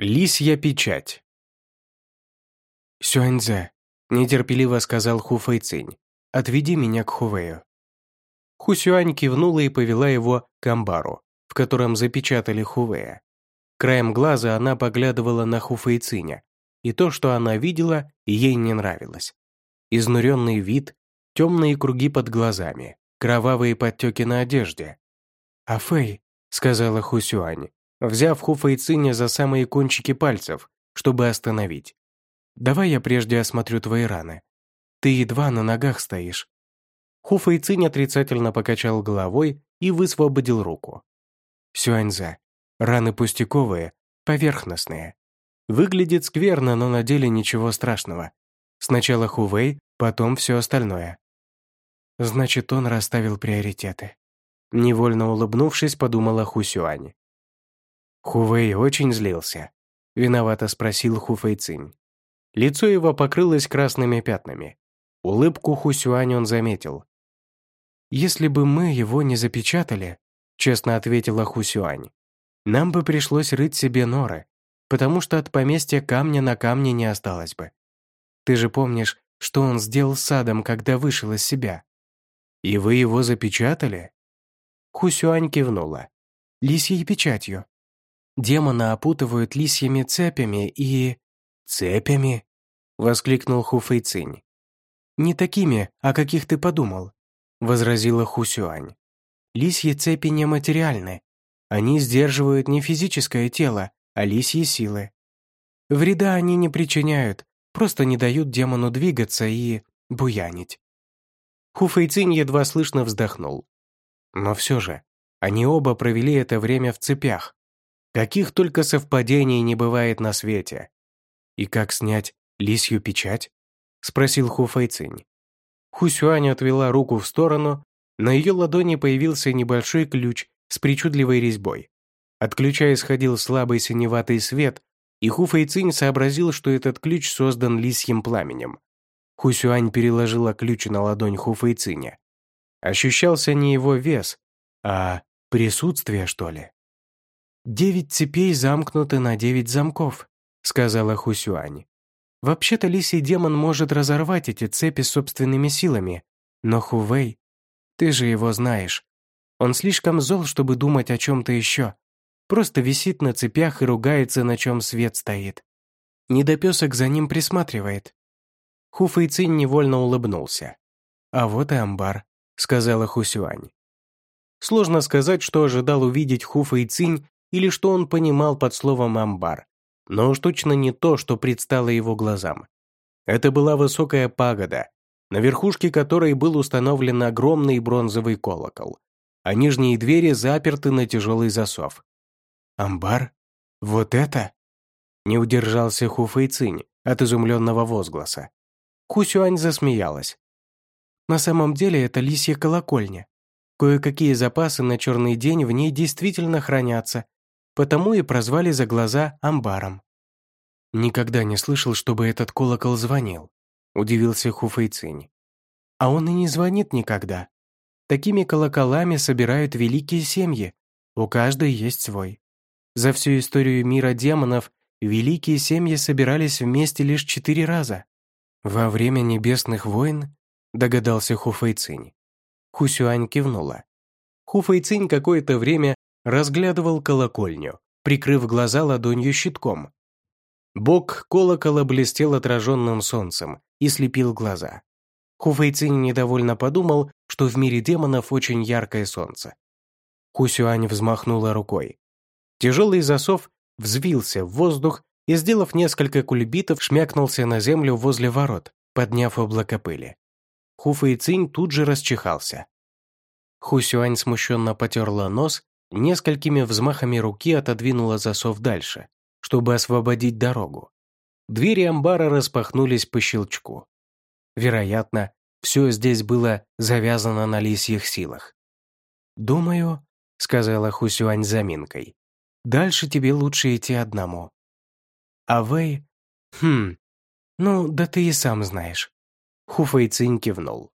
Лисья печать. «Сюаньзе», — нетерпеливо сказал Ху Фэйцинь, — «отведи меня к Хувею». Ху Сюань кивнула и повела его к амбару, в котором запечатали Хувея. Краем глаза она поглядывала на Ху Фэйциня, и то, что она видела, ей не нравилось. Изнуренный вид, темные круги под глазами, кровавые подтеки на одежде. «А Фэй», — сказала Ху Сюань, взяв Хуфейциня за самые кончики пальцев, чтобы остановить. «Давай я прежде осмотрю твои раны. Ты едва на ногах стоишь». Хуфейцинь отрицательно покачал головой и высвободил руку. «Сюаньза, раны пустяковые, поверхностные. Выглядит скверно, но на деле ничего страшного. Сначала Хувей, потом все остальное». Значит, он расставил приоритеты. Невольно улыбнувшись, подумала Хусюань. Хувей очень злился. Виновато спросил Хуфейцинь. Лицо его покрылось красными пятнами. Улыбку Хусюань он заметил. «Если бы мы его не запечатали», честно ответила Хусюань, «нам бы пришлось рыть себе норы, потому что от поместья камня на камне не осталось бы. Ты же помнишь, что он сделал с садом, когда вышел из себя?» «И вы его запечатали?» Хусюань кивнула. «Лисьей печатью. Демона опутывают лисьими цепями и... «Цепями?» — воскликнул Хуфэйцинь. «Не такими, о каких ты подумал», — возразила Хусюань. «Лисьи цепи нематериальны. Они сдерживают не физическое тело, а лисьи силы. Вреда они не причиняют, просто не дают демону двигаться и буянить». Хуфэйцинь едва слышно вздохнул. Но все же, они оба провели это время в цепях, Каких только совпадений не бывает на свете. И как снять лисью печать? Спросил Ху Фэйцинь. Хусюань отвела руку в сторону, на ее ладони появился небольшой ключ с причудливой резьбой. От ключа исходил слабый синеватый свет, и Ху Фэйцинь сообразил, что этот ключ создан лисьим пламенем. Хусюань переложила ключ на ладонь Ху Фэйциня. Ощущался не его вес, а присутствие, что ли. «Девять цепей замкнуты на девять замков», — сказала Хусюань. «Вообще-то лисий демон может разорвать эти цепи собственными силами, но Хувей, ты же его знаешь. Он слишком зол, чтобы думать о чем-то еще. Просто висит на цепях и ругается, на чем свет стоит. Недопесок за ним присматривает». Хуфэй Цинь невольно улыбнулся. «А вот и амбар», — сказала Хусюань. Сложно сказать, что ожидал увидеть Хуфэй Цинь или что он понимал под словом «амбар», но уж точно не то, что предстало его глазам. Это была высокая пагода, на верхушке которой был установлен огромный бронзовый колокол, а нижние двери заперты на тяжелый засов. «Амбар? Вот это?» Не удержался Хуфэйцинь от изумленного возгласа. Хусюань засмеялась. «На самом деле это лисья колокольня. Кое-какие запасы на черный день в ней действительно хранятся, потому и прозвали за глаза амбаром. Никогда не слышал, чтобы этот колокол звонил, удивился Хуфэйцинь. А он и не звонит никогда. Такими колоколами собирают великие семьи, у каждой есть свой. За всю историю мира демонов великие семьи собирались вместе лишь четыре раза. Во время небесных войн, догадался Хуфэйцинь. Хусюань кивнула. Хуфэйцинь какое-то время разглядывал колокольню, прикрыв глаза ладонью щитком. Бок колокола блестел отраженным солнцем и слепил глаза. Хуфэйцин недовольно подумал, что в мире демонов очень яркое солнце. Хусюань взмахнула рукой. Тяжелый засов взвился в воздух и, сделав несколько кульбитов, шмякнулся на землю возле ворот, подняв облако пыли. Хуфэйцинь тут же расчихался. Хусюань смущенно потерла нос несколькими взмахами руки отодвинула засов дальше, чтобы освободить дорогу. Двери амбара распахнулись по щелчку. Вероятно, все здесь было завязано на лисьих силах. «Думаю», — сказала Хусюань заминкой, «дальше тебе лучше идти одному». «А Вэй...» «Хм... Ну, да ты и сам знаешь». Хуфэй Цинь кивнул.